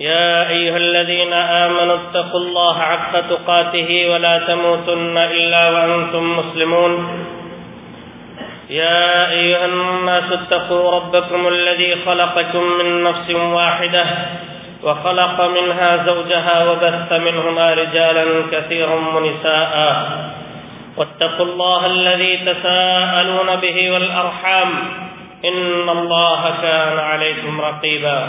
يا أيها الذين آمنوا اتقوا الله حق تقاته ولا تموتن إلا وأنتم مسلمون. يا أيها الناس اتقوا ربكم الذي خلقكم من نفس واحدة وخلق منها زوجها وبث منهما رجالا كثيرا ونساء. واتقوا الله الذي تساءلون به والأرحام. إن الله كان عليكم رقيبا.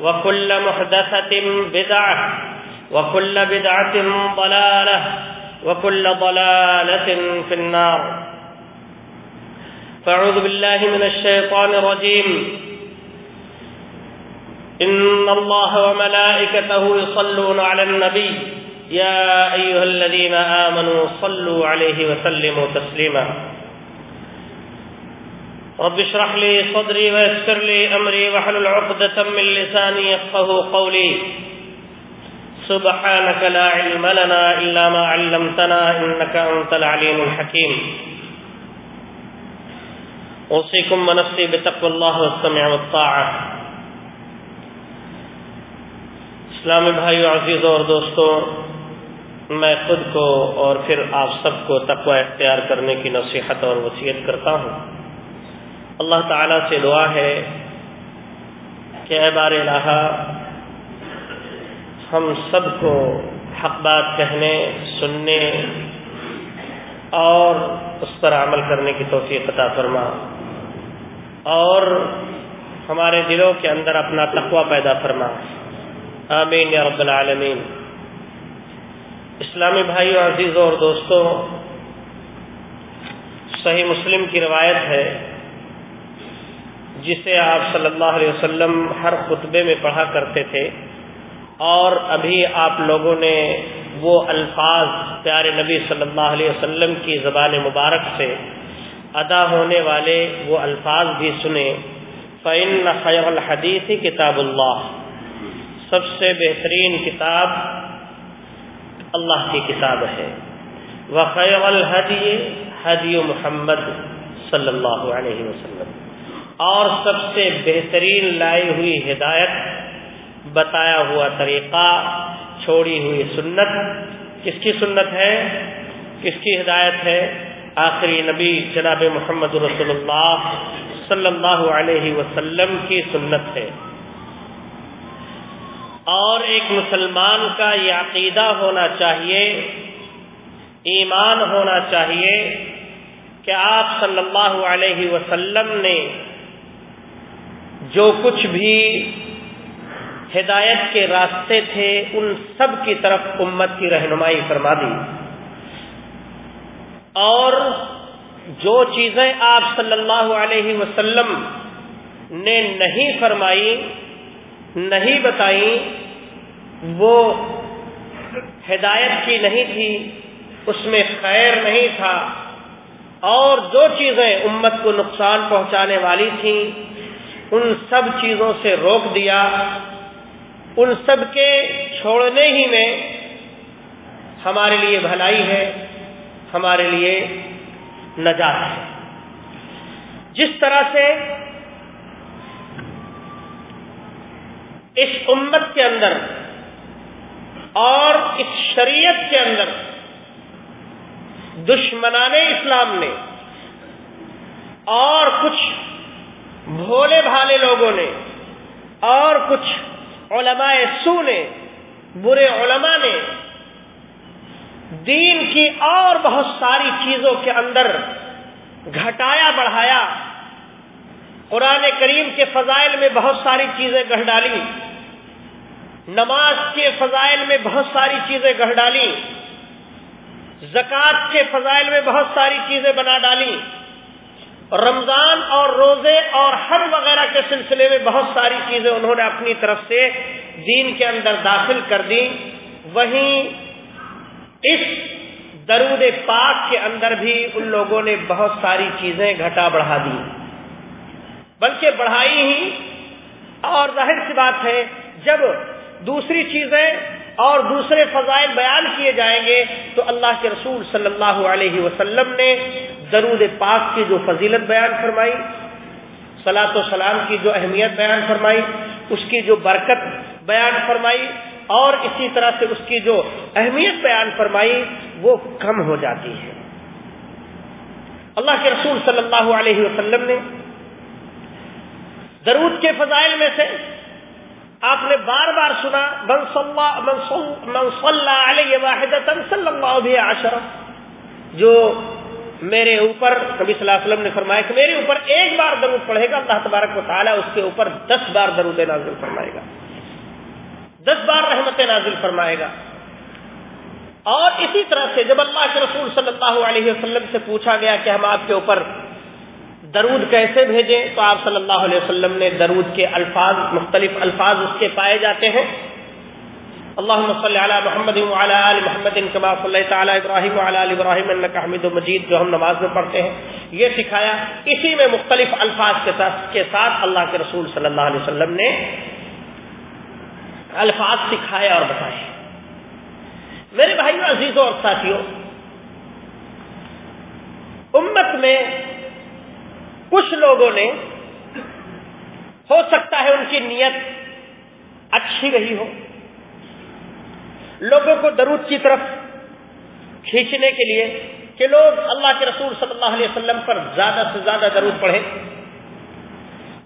وكل محدثة بدعة، وكل بدعة ضلالة، وكل ضلالة في النار. فاعوذ بالله من الشيطان الرجيم. إن الله وملائكته يصلون على النبي. يا أيها الذين آمنوا صلوا عليه وسلموا تسليما. رب اشرح لي صدري ويسر لي أمري وحلل عقدة من لساني يفقه قولي. سبحانك لا علم لنا إلا ما علمتنا إنك أنت العليم الحكيم. أوصيكم ونفسي بتقوى الله والسمع والطاعة. اسلامی بھائیو عزیزوں اور دوستوں میں خود کو اور پھر آپ سب کو تقوی اختیار کرنے کی نصیحت اور وصیت کرتا ہوں۔ اللہ تعالیٰ سے دعا ہے کہ اے بار الہ ہم سب کو حق بات کہنے، سننے اور اس پر عمل کرنے کی توفیق عطا فرما۔ اور ہمارے دلوں کے اندر اپنا تقوی پیدا فرما۔ آمین یا رب العالمین۔ اسلامی بھائیوں عزیزوں اور دوستوں صحیح مسلم کی روایت ہے جسے آپ صلی اللہ علیہ وسلم ہر خطبے میں پڑھا کرتے تھے، اور ابھی آپ لوگوں نے وہ الفاظ پیارے نبی صلی اللہ علیہ وسلم کی زبان مبارک سے ادا ہونے والے وہ الفاظ بھی سنے۔ فعن خیر الحدیث کتاب اللہ سب سے بہترین کتاب اللہ کی کتاب ہے۔ وخیر الحدی حدی محمد صلی اللہ علیہ وسلم۔ اور سب سے بہترین لائی ہوئی ہدایت، بتایا ہوا طریقہ، چھوڑی ہوئی سنت۔ کس کی سنت ہے؟ کس کی ہدایت ہے؟ آخری نبی جناب محمد رسول اللہ صلی اللہ علیہ وسلم کی سنت ہے۔ اور ایک مسلمان کا یہ عقیدہ ہونا چاہیے، ایمان ہونا چاہیے کہ آپ صلی اللہ علیہ وسلم نے جو کچھ بھی ہدایت کے راستے تھے، ان سب کی طرف امت کی رہنمائی فرما دی۔ اور جو چیزیں آپ صلی اللہ علیہ وسلم نے نہیں فرمائی، نہیں بتائی، وہ ہدایت کی نہیں تھی، اس میں خیر نہیں تھا، اور جو چیزیں امت کو نقصان پہنچانے والی تھیں ان سب چیزوں سے روک دیا، ان سب کے چھوڑنے ہی میں ہمارے لیے بھلائی ہے، ہمارے لیے نجات ہے۔ جس طرح سے اس امت کے اندر اور اس شریعت کے اندر دشمنان اسلام نے اور کچھ بھولے بھالے لوگوں نے اور کچھ علماء سو نے، برے علماء نے دین کی اور بہت ساری چیزوں کے اندر گھٹایا بڑھایا۔ قرآن کریم کے فضائل میں بہت ساری چیزیں گڑھ ڈالی۔ نماز کے فضائل میں بہت ساری چیزیں گڑھ ڈالی۔ زکوٰۃ کے فضائل میں بہت ساری چیزیں بنا ڈالی۔ رمضان اور روزے اور حج وغیرہ کے سلسلے میں بہت ساری چیزیں انہوں نے اپنی طرف سے دین کے اندر داخل کر دی وہیں اس درود پاک کے اندر بھی ان لوگوں نے بہت ساری چیزیں گھٹا بڑھا دی۔ بلکہ بڑھائی ہی اور ظاہر سی بات ہے، جب دوسری چیزیں اور دوسرے فضائل بیان کیے جائیں گے، تو اللہ کے رسول صلی اللہ علیہ وسلم نے درود پاک کی جو فضیلت بیان فرمائی سلاۃ و سلام کی جو اہمیت بیان فرمائی، اس کی جو برکت بیان فرمائی، اور اسی طرح سے اس کی جو اہمیت بیان فرمائی، وہ کم ہو جاتی ہے۔ اللہ کے رسول صلی اللہ علیہ وسلم نے درود کے فضائل میں سے آپ نے بار بار سنا، من صلی علیہ صلی اللہ عشر جو میرے اوپر، نبی صلی اللہ علیہ وسلم نے فرمایا کہ میرے اوپر ایک بار درود پڑھے گا، اللہ تبارک و تعالیٰ اس کے اوپر دس بار درود نازل فرمائے گا۔ دس بار رحمت نازل فرمائے گا۔ اور اسی طرح سے جب اللہ کے رسول صلی اللہ علیہ وسلم سے پوچھا گیا کہ ہم آپ کے اوپر درود کیسے بھیجیں؟ تو آپ صلی اللہ علیہ وسلم نے درود کے الفاظ، مختلف الفاظ اس کے پائے جاتے ہیں۔ اللهم صل على محمد وعلى ال محمد كما صليت على ابراهيم وعلى ال ابراهيم انك حميد مجيد جو ہم نماز میں پڑھتے ہیں۔ یہ سکھایا اسی میں مختلف الفاظ کے ساتھ کے ساتھ اللہ کے رسول صلی اللہ علیہ وسلم نے الفاظ سکھائے اور بتائے۔ میرے بھائیوں عزیزوں اور ساتھیوں امت میں کچھ لوگوں نے ہو سکتا ہے ان کی نیت اچھی رہی ہو۔ لوگوں کو درود کی طرف کھینچنے کے لیے کہ لوگ اللہ کے رسول صلی اللہ علیہ وسلم پر زیادہ سے زیادہ درود پڑھیں۔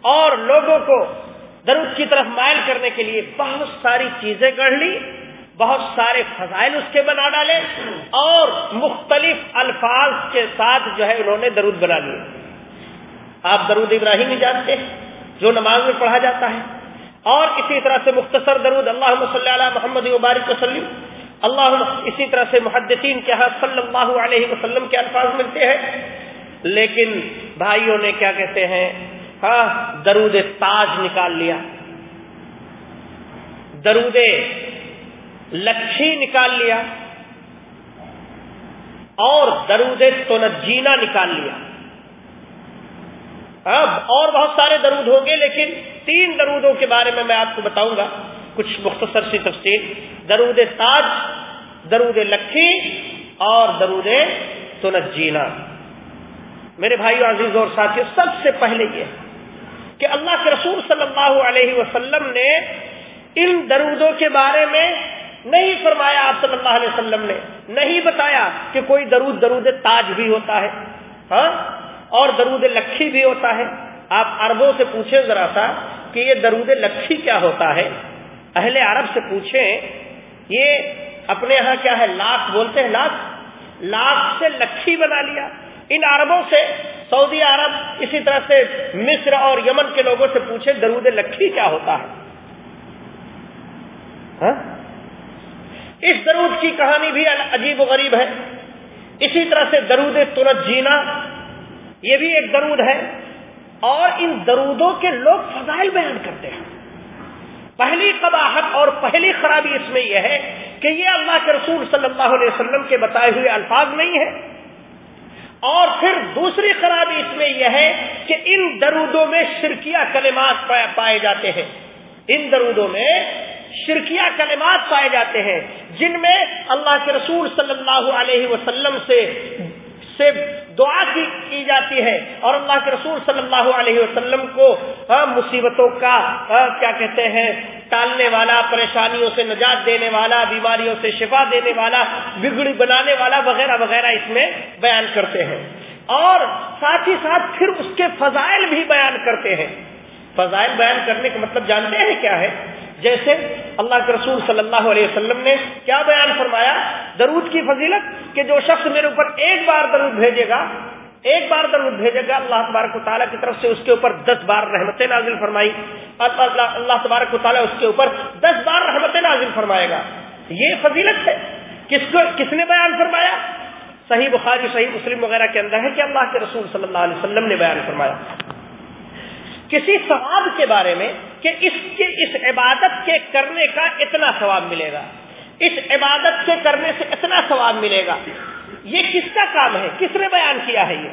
اور لوگوں کو درود کی طرف مائل کرنے کے لیے بہت ساری چیزیں گڑھ لی بہت سارے فضائل اس کے بنا ڈالے اور مختلف الفاظ کے ساتھ جو ہے انہوں نے درود بنا لیے۔ آپ درود ابراہیمی جانتے ہیں جو نماز میں پڑھا جاتا ہے۔ اور اسی طرح سے مختصر درود اللہ صلی اللہ محمد وبارک وسلم۔ اللہ اسی طرح سے محدثین کے ہاتھ صلی اللہ علیہ وسلم کے الفاظ ملتے ہیں۔ لیکن بھائیوں نے کیا کہتے ہیں؟ ہاں درود تاج نکال لیا۔ درود لچھی نکال لیا۔ اور درود تونجینا نکال لیا۔ اور بہت سارے درود ہوں گے، لیکن تین درودوں کے بارے میں میں آپ کو بتاؤں گا۔ کچھ مختصر سی تفصیل۔ درود تاج، درود لکھی اور درود تنجینا میرے بھائیو، عزیز اور ساتھیوں سب سے پہلے یہ کہ اللہ کے رسول صلی اللہ علیہ وسلم نے ان درودوں کے بارے میں نہیں فرمایا، آپ صلی اللہ علیہ وسلم نے۔ نہیں بتایا کہ کوئی درود درود تاج بھی ہوتا ہے۔ ہاں؟ اور درود لکھی بھی ہوتا ہے۔ آپ عربوں سے پوچھیں ذرا سا کہ یہ درود لکھی کیا ہوتا ہے؟ اہل عرب سے پوچھیں، یہ اپنے ہاں کیا ہے؟ لاکھ بولتے ہیں، لاکھ؟ لاکھ سے لکھی بنا لیا۔ ان عربوں سے، سعودی عرب، اسی طرح سے مصر اور یمن کے لوگوں سے پوچھے درود لکھی کیا ہوتا ہے۔ ہاں؟ اس درود کی کہانی بھی عجیب و غریب ہے۔ اسی طرح سے درود ترت جینا یہ بھی ایک درود ہے اور ان درودوں کے لوگ فضائل بیان کرتے ہیں۔ پہلی قباحت اور پہلی خرابی اس میں یہ ہے کہ یہ اللہ کے رسول صلی اللہ علیہ وسلم کے بتائے ہوئے الفاظ نہیں ہے اور پھر دوسری خرابی اس میں یہ ہے کہ ان درودوں میں شرکیہ کلمات پائے جاتے ہیں۔ ان درودوں میں شرکیہ کلمات پائے جاتے ہیں جن میں اللہ کے رسول صلی اللہ علیہ وسلم سے سے دعا کی کی جاتی ہے اور اللہ کے رسول صلی اللہ علیہ وسلم کو مصیبتوں کا کیا کہتے ہیں، ٹالنے والا، پریشانیوں سے نجات دینے والا، بیماریوں سے شفا دینے والا، بگڑی بنانے والا وغیرہ وغیرہ اس میں بیان کرتے ہیں۔ اور ساتھ ہی ساتھ پھر اس کے فضائل بھی بیان کرتے ہیں۔ فضائل بیان کرنے کا مطلب جانتے ہیں کیا ہے؟ جیسے اللہ کے رسول صلی اللہ علیہ وسلم نے کیا بیان فرمایا؟ درود کی فضیلت کہ جو شخص میرے اوپر ایک بار درود بھیجے گا، ایک بار درود بھیجے گا، اللہ تبارک و تعالیٰ کی طرف سے اس کے اوپر دس بار رحمت نازل فرمائی۔ اللہ تبارک و تعالیٰ اس کے اوپر دس بار رحمت نازل فرمائے گا۔ یہ فضیلت ہے۔ کس کو کس نے بیان فرمایا؟ صحیح بخاری، صحیح مسلم وغیرہ کے اندر ہے کہ اللہ کے رسول صلی اللہ علیہ وسلم نے بیان فرمایا۔ کسی ثواب کے بارے میں کہ اس کے اس عبادت کے کرنے کا اتنا ثواب ملے گا۔ اس عبادت کے کرنے سے اتنا ثواب ملے گا۔ یہ کس کا کام ہے؟ کس نے بیان کیا ہے یہ؟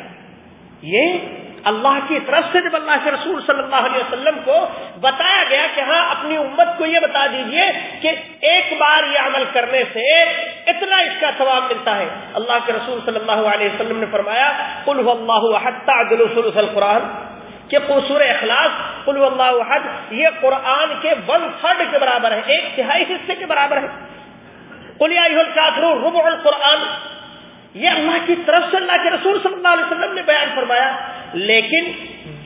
یہ اللہ کی طرف سے جب اللہ کے رسول صلی اللہ علیہ وسلم کو بتایا گیا کہ ہاں اپنی امت کو یہ بتا دیجیے کہ ایک بار یہ عمل کرنے سے اتنا اس کا ثواب ملتا ہے۔ اللہ کے رسول صلی اللہ علیہ وسلم نے فرمایا، قل اللہ القرآن کہ قصور اخلاص، قل اللہ احد، یہ قرآن کے ون تھرڈ کے برابر ہے، ایک تہائی حصے کے برابر ہے۔ قل ربع القرآن۔ یہ اللہ کی طرف سے اللہ کے رسول صلی اللہ علیہ وسلم نے بیان فرمایا۔ لیکن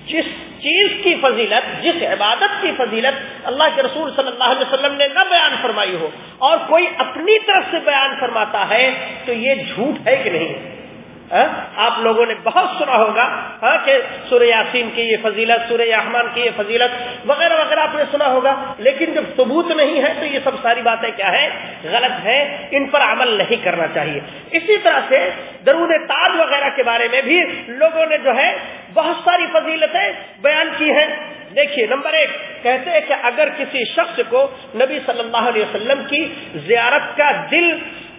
جس چیز کی فضیلت، جس عبادت کی فضیلت اللہ کے رسول صلی اللہ علیہ وسلم نے نہ بیان فرمائی ہو، اور کوئی اپنی طرف سے بیان فرماتا ہے، تو یہ جھوٹ ہے کہ نہیں؟ ہاں؟ آپ لوگوں نے بہت سنا ہوگا ہاں کہ سورہ یاسین کی یہ فضیلت، سورہ احمان کی یہ فضیلت وغیرہ وغیرہ آپ نے سنا ہوگا، لیکن جب ثبوت نہیں ہے تو یہ سب ساری باتیں کیا ہے غلط ہے ان پر عمل نہیں کرنا چاہیے۔ اسی طرح سے درود تاج وغیرہ کے بارے میں بھی لوگوں نے جو ہے بہت ساری فضیلتیں بیان کی ہیں۔ دیکھیے، نمبر ایک، کہتے ہیں کہ اگر کسی شخص کو نبی صلی اللہ علیہ وسلم کی زیارت کا دل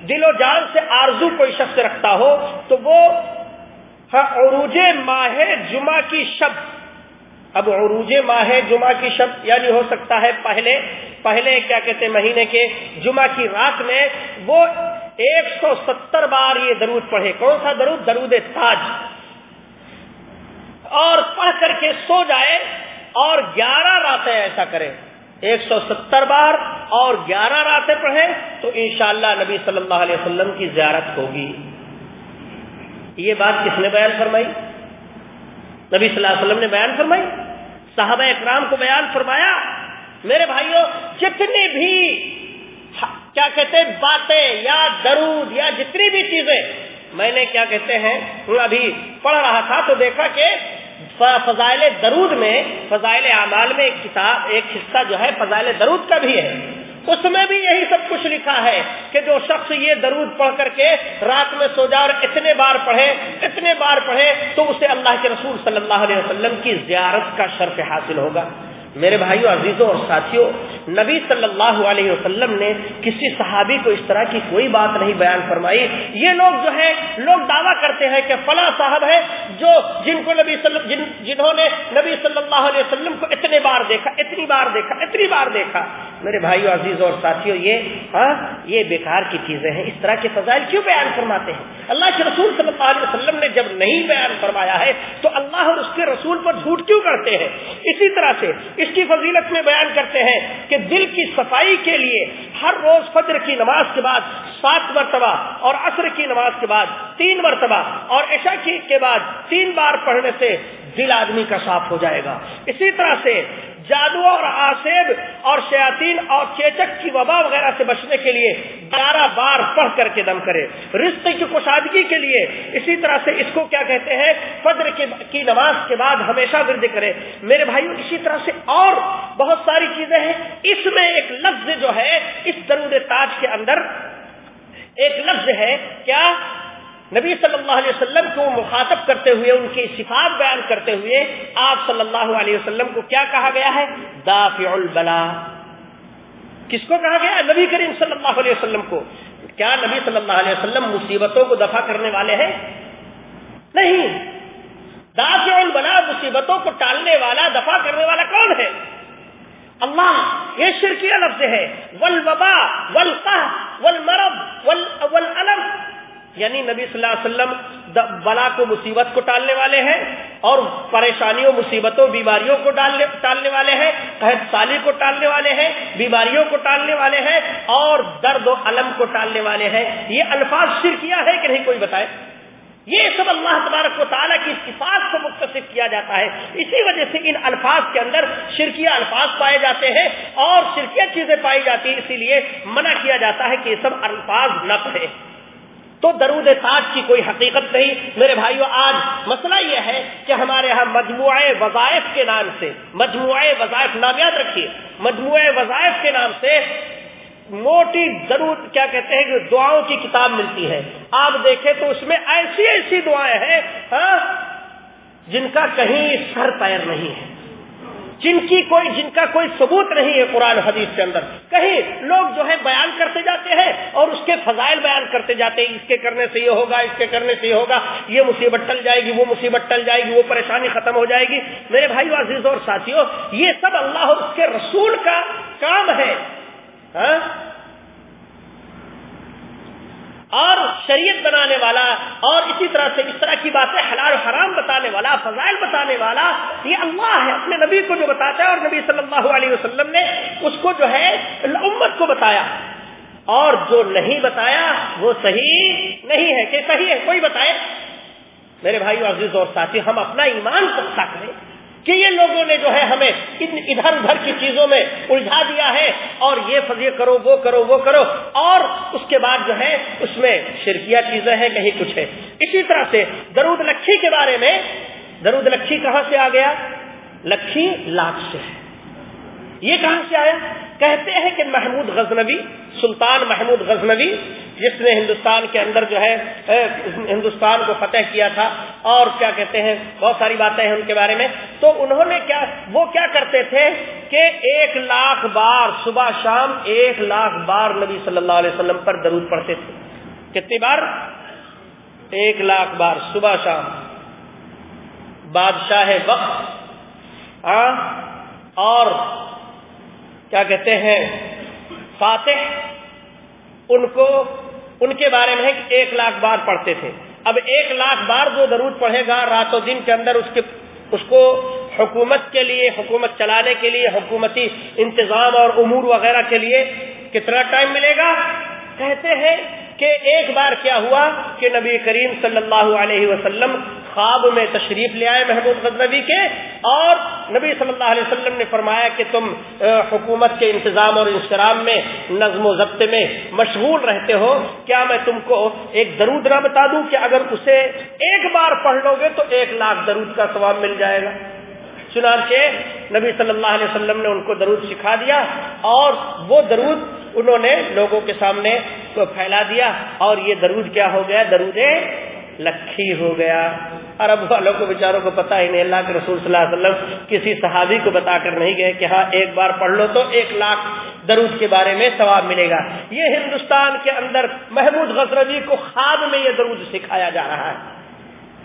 دل و جان سے آرزو کوئی شخص رکھتا ہو، تو وہ ہاں، عروج ماہ جمعہ کی شب۔ اب عروج ماہ جمعہ کی شب یعنی ہو سکتا ہے پہلے پہلے کیا کہتے مہینے کے جمعہ کی رات میں وہ ایک سو ستر بار یہ درود پڑھے۔ کون سا درود؟ درود تاج۔ اور پڑھ کر کے سو جائے اور گیارہ راتیں ایسا کرے۔ ایک سو ستر بار اور گیارہ راتیں پڑھے تو انشاءاللہ نبی صلی اللہ علیہ وسلم کی زیارت ہوگی۔ یہ بات کس نے بیان فرمائی؟ نبی صلی اللہ علیہ وسلم نے بیان فرمائی؟ صحابہ اکرام کو بیان فرمایا؟ میرے بھائیوں جتنی بھی کیا کہتے ہیں، باتیں یا درود یا جتنی بھی چیزیں، میں نے کیا کہتے ہیں ابھی پڑھ رہا تھا تو دیکھا کہ فضائل درود میں، فضائل اعمال میں ایک کتاب، ایک حصہ جو ہے، فضائل درود کا بھی ہے۔ اس میں بھی یہی سب کچھ لکھا ہے کہ جو شخص یہ درود پڑھ کر کے رات میں سو جا اور اتنے بار پڑھے، اتنے بار پڑھے، تو اسے اللہ کے رسول صلی اللہ علیہ وسلم کی زیارت کا شرف حاصل ہوگا۔ میرے بھائیوں عزیزوں اور ساتھیوں، نبی صلی اللہ علیہ وسلم نے کسی صحابی کو اس طرح کی کوئی بات نہیں بیان فرمائی۔ یہ لوگ جو ہے لوگ دعویٰ کرتے ہیں کہ فلاں صاحب ہے جو جن کو نبی صلی جن جنہوں نے نبی صلی اللہ علیہ وسلم کو اتنے بار دیکھا، اتنی بار دیکھا، اتنی بار دیکھا۔ میرے بھائیو عزیز اور ساتھیو، یہ ہاں یہ بیکار کی چیزیں ہیں۔ اس طرح کے فضائل کیوں بیان فرماتے ہیں؟ اللہ کے رسول صلی اللہ علیہ وسلم نے جب نہیں بیان فرمایا ہے، تو اللہ اور اس کے رسول پر جھوٹ کیوں کرتے ہیں؟ اسی طرح سے اس کی فضیلت میں بیان کرتے ہیں کہ دل کی صفائی کے لیے ہر روز فجر کی نماز کے بعد، سات مرتبہ اور عصر کی نماز کے بعد، تین مرتبہ اور عشاء کی کے بعد تین بار پڑھنے سے دل آدمی کا صاف ہو جائے گا۔ اسی طرح سے جادو اور آسیب اور شیاطین اور چیچک کی وبا وغیرہ سے بچنے کے لیے گیارہ بار پڑھ کر کے دم کرے۔ رشتے کی کشادگی کے لیے اسی طرح سے اس کو کیا کہتے ہیں؟ فجر کی نماز کے بعد ہمیشہ ورد کرے۔ میرے بھائیوں اسی طرح سے اور بہت ساری چیزیں ہیں۔ اس میں ایک لفظ جو ہے اس درود تاج کے اندر ایک لفظ ہے، کیا نبی صلی اللہ علیہ وسلم کو مخاطب کرتے ہوئے، ان کی صفات بیان کرتے ہوئے آپ صلی اللہ علیہ وسلم کو کیا کہا گیا ہے؟ دافع البلا کس کو کہا گیا؟ نبی کریم صلی اللہ علیہ وسلم کو. کیا نبی صلی اللہ علیہ وسلم مصیبتوں کو دفع کرنے والے ہیں؟ نہیں. دافع البلا مصیبتوں کو ٹالنے والا دفع کرنے والا کون ہے؟ اللہ، یہ شرکیہ لفظ ہے۔ ول وبا ول ول یعنی نبی صلی اللہ علیہ وسلم بلا کو مصیبت کو ٹالنے والے ہیں اور پریشانیوں، مصیبتوں، بیماریوں کو ٹالنے والے ہیں قحط سالی کو ٹالنے والے ہیں، بیماریوں کو ٹالنے والے ہیں اور درد و علم کو ٹالنے والے ہیں۔ یہ الفاظ شرکیہ ہے کہ نہیں، کوئی بتائے۔ یہ سب اللہ تبارک و تعالیٰ کی صفات کو مختصر کیا جاتا ہے۔ اسی وجہ سے ان الفاظ کے اندر شرکیہ الفاظ پائے جاتے ہیں اور شرکیہ چیزیں پائی جاتی ہیں، اسی لیے منع کیا جاتا ہے کہ یہ سب الفاظ نہ پڑھے تو درود تاج کی کوئی حقیقت نہیں۔ میرے بھائیو، آج مسئلہ یہ ہے کہ ہمارے یہاں مجموعہ وظائف کے نام سے، مجموعہ وظائف، نام یاد رکھیے، مجموعہ وظائف کے نام سے موٹی ضرور کیا کہتے ہیں کہ دعاؤں کی کتاب ملتی ہے۔ آپ دیکھیں تو اس میں ایسی ایسی دعائیں ہیں ہاں جن کا کہیں سر پیر نہیں ہے۔ جن کی کوئی، جن کا کوئی ثبوت نہیں ہے قرآن حدیث کے اندر۔ کہیں لوگ جو ہے بیان کرتے جاتے ہیں اور اس کے فضائل بیان کرتے جاتے ہیں، اس کے کرنے سے یہ ہوگا، اس کے کرنے سے یہ ہوگا، یہ مصیبت ٹل جائے گی، وہ مصیبت ٹل جائے گی، وہ پریشانی ختم ہو جائے گی۔ میرے بھائی عزیز اور ساتھیوں، یہ سب اللہ اور اس کے رسول کا کام ہے۔ ہاں؟ اور شریعت بنانے والا اور اسی طرح سے اس طرح کی باتیں حلال حرام بتانے والا، فضائل بتانے والا، یہ اللہ ہے، اپنے نبی کو جو بتاتا ہے اور نبی صلی اللہ علیہ وسلم نے اس کو جو ہے امت کو بتایا۔ اور جو نہیں بتایا، وہ صحیح نہیں ہے۔ کہ صحیح ہے، کوئی بتائے؟ میرے بھائی عزیز اور ساتھی ہم اپنا ایمان پختہ کریں کہ یہ لوگوں نے جو ہے ہمیں ادھر ادھر کی چیزوں میں الجھا دیا ہے اور یہ فضی کرو، وہ کرو وہ کرو، اور اس کے بعد جو ہے اس میں شرکیہ چیزیں ہیں، کہیں کچھ ہے اسی طرح سے درود لکھی کے بارے میں، درود لکھی کہاں سے آ گیا؟ لکھی لاکھ سے۔ ہے یہ کہاں سے آیا؟ کہتے ہیں کہ محمود غزنوی، سلطان محمود غزنوی، جس نے ہندوستان کے اندر جو ہے ہندوستان کو فتح کیا تھا، اور کیا کہتے ہیں، بہت ساری باتیں ہیں ان کے بارے میں۔ تو انہوں نے کیا، وہ کیا کرتے تھے کہ ایک لاکھ بار صبح شام ایک لاکھ بار نبی صلی اللہ علیہ وسلم پر درود پڑھتے تھے۔ کتنی بار؟ ایک لاکھ بار صبح شام۔ بادشاہ وقت ہاں، اور کیا کہتے ہیں، فاتح، ان کو، ان کے بارے میں ایک لاکھ بار پڑھتے تھے۔ اب ایک لاکھ بار جو درود پڑھے گا، رات و دن کے اندر اس کے، اس کو حکومت کے لیے، حکومت چلانے کے لیے، حکومتی انتظام اور امور وغیرہ کے لیے کتنا ٹائم ملے گا؟ کہتے ہیں کہ ایک بار کیا ہوا کہ نبی کریم صلی اللہ علیہ وسلم خواب میں تشریف لے آئے محمود غزنوی کے اور نبی صلی اللہ علیہ وسلم نے فرمایا کہ تم حکومت کے انتظام اور انسرام میں، نظم و ضبط میں مشغول رہتے ہو، کیا میں تم کو ایک درود نہ بتا دوں کہ اگر اسے ایک بار پڑھ لو گے تو ایک لاکھ درود کا ثواب مل جائے گا؟ چنانچہ نبی صلی اللہ علیہ وسلم نے ان کو درود سکھا دیا اور وہ درود انہوں نے لوگوں کے سامنے پھیلا دیا اور یہ درود کیا ہو گیا؟ درود لکھی ہو گیا۔ عرب والوں کو، بیچاروں کو پتا ہی نہیں، اللہ کے رسول صلی اللہ علیہ وسلم کسی صحابی کو بتا کر نہیں گئے کہ ہاں ایک بار پڑھ لو تو ایک لاکھ درود کے بارے میں ثواب ملے گا۔ یہ ہندوستان کے اندر محمود غزربی کو خواب میں یہ درود سکھایا جا رہا ہے۔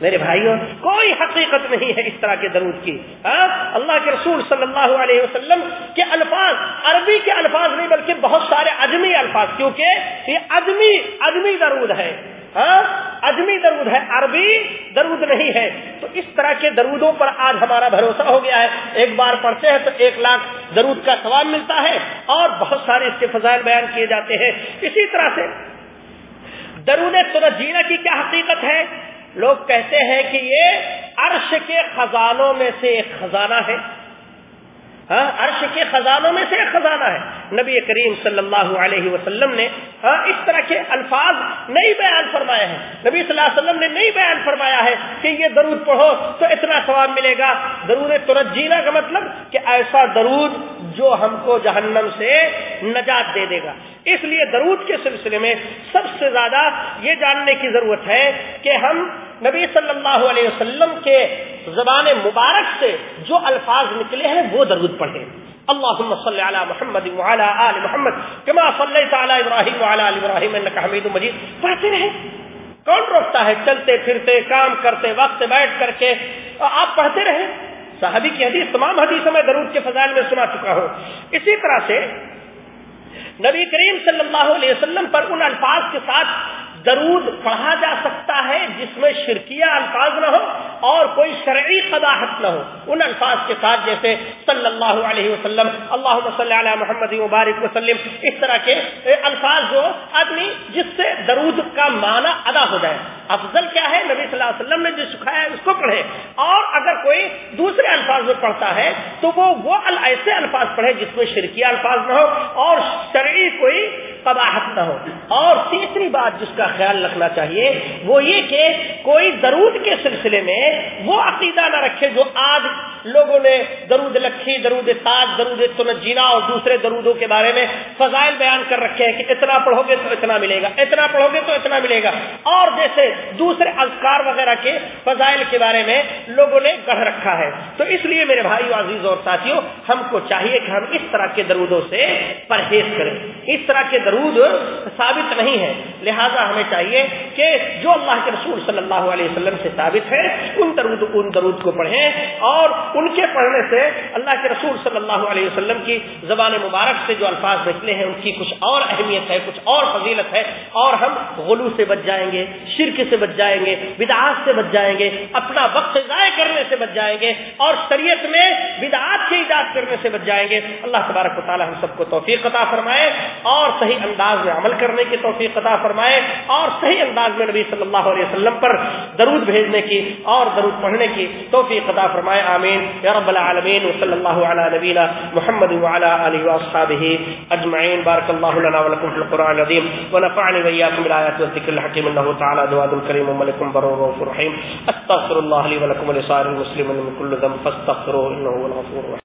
میرے بھائیوں، کوئی حقیقت نہیں ہے اس طرح کے درود کی۔ ہاں، اللہ کے رسول صلی اللہ علیہ وسلم کے الفاظ، عربی کے الفاظ نہیں، بلکہ بہت سارے اجمی الفاظ، کیونکہ یہ اجمی اجمی درود ہے۔ ہاں؟ اجمی درود ہے، عربی درود نہیں ہے۔ تو اس طرح کے درودوں پر آج ہمارا بھروسہ ہو گیا ہے۔ ایک بار پڑھتے ہیں تو ایک لاکھ درود کا ثواب ملتا ہے اور بہت سارے اس کے فضائل بیان کیے جاتے ہیں۔ اسی طرح سے درود ترجینا کی کیا حقیقت ہے؟ لوگ کہتے ہیں کہ یہ عرش کے خزانوں میں سے ایک خزانہ ہے۔ ہاں عرش کے خزانوں میں سے ایک خزانہ ہے۔ نبی کریم صلی اللہ علیہ وسلم نے ہاں اس طرح کے الفاظ نہیں بیان فرمایا ہے نبی صلی اللہ علیہ وسلم نے نہیں بیان فرمایا ہے کہ یہ درود پڑھو تو اتنا ثواب ملے گا۔ درود ترجینا کا مطلب کہ ایسا درود جو ہم کو جہنم سے نجات دے دے گا۔ اس لیے درود کے سلسلے میں سب سے زیادہ یہ جاننے کی ضرورت ہے کہ ہم نبی صلی اللہ علیہ وسلم کے زبان مبارک سے جو الفاظ نکلے ہیں وہ درود پڑھیں۔ اللهم صل على محمد وعلى ال محمد كما صليت على ابراهيم وعلى ال ابراهيم انك حميد مجيد پڑھتے رہیں۔ کون روکتا ہے؟ چلتے پھرتے، کام کرتے وقت بیٹھ کر کے۔ آپ پڑھتے رہیں۔ صحابی کی حدیث، تمام حدیثوں میں درود کے فضائل میں سنا چکا ہوں۔ اسی طرح سے نبی کریم صلی اللہ علیہ وسلم پر ان الفاظ کے ساتھ درود پڑھا جا سکتا ہے جس میں شرکیہ الفاظ نہ ہو اور کوئی شرعی قباحت نہ ہو۔ ان الفاظ کے ساتھ جیسے صلی اللہ علیہ وسلم اللہ صلی علیہ محمد مبارک وسلم، اس طرح کے الفاظ جو آدمی جس سے درود کا معنی ادا ہو جائے۔ افضل کیا ہے؟ نبی صلی اللہ علیہ وسلم نے جو سکھایا ہے اس کو پڑھے۔ اور اگر کوئی دوسرے الفاظ میں پڑھتا ہے تو وہ وہ ایسے الفاظ پڑھے جس میں شرکی الفاظ نہ ہو اور شرعی کوئی قباحت نہ ہو۔ اور تیسری بات جس کا خیال رکھنا چاہیے، وہ یہ کہ کوئی درود کے سلسلے میں وہ عقیدہ نہ رکھے جو آج لوگوں نے درود لکھی، درود تاج درود تنجینا اور دوسرے درودوں کے بارے میں فضائل بیان کر رکھے ہیں کہ اتنا پڑھو گے تو اتنا ملے گا، اتنا پڑھو گے تو اتنا ملے گا۔ اور جیسے دوسرے اذکار وغیرہ کے فضائل کے بارے میں لوگوں نے گڑھ رکھا ہے۔ تو اس لیے میرے بھائی عزیز اور ساتھیوں ہم کو چاہیے کہ ہم اس طرح کے درودوں سے پرہیز کریں۔ اس طرح کے درود ثابت نہیں ہے لہذا ہمیں چاہیے کہ جو اللہ کے رسول صلی اللہ علیہ وسلم سے ثابت ہے ان درود ان درود کو پڑھیں اور ان کے پڑھنے سے اللہ کے رسول صلی اللہ علیہ وسلم کی زبان مبارک سے جو الفاظ نکلے ہیں، ان کی کچھ اور اہمیت ہے، کچھ اور فضیلت ہے، اور ہم غلو سے بچ جائیں گے، شرک سے بچ جائیں گے، بدعات سے بچ جائیں گے، اپنا وقت ضائع کرنے سے بچ جائیں گے، اور شریعت میں بدعات کے ایجاد کرنے سے بچ جائیں گے۔ اللہ تبارک و تعالیٰ ہم سب کو توفیق عطا فرمائے، اور صحیح انداز میں عمل کرنے کی توفیق عطا فرمائے، اور صحیح انداز میں نبی صلی اللہ علیہ وسلم پر درود بھیجنے کی اور درود پڑھنے کی توفیق عطا فرمائے، آمین۔ العالمين يا رب العالمين وصلى الله على نبينا محمد وعلى آله وأصحابه أجمعين بارك الله لنا ولكم في القرآن العظيم ونفعني وإياكم بالآيات والذكر الحكيم إنه تعالى دواد كريم وملك برور وفرحیم أستغفر الله لي ولكم ولسائر المسلمين من كل ذنب، فاستغفروه إنه هو الغفور الرحیم.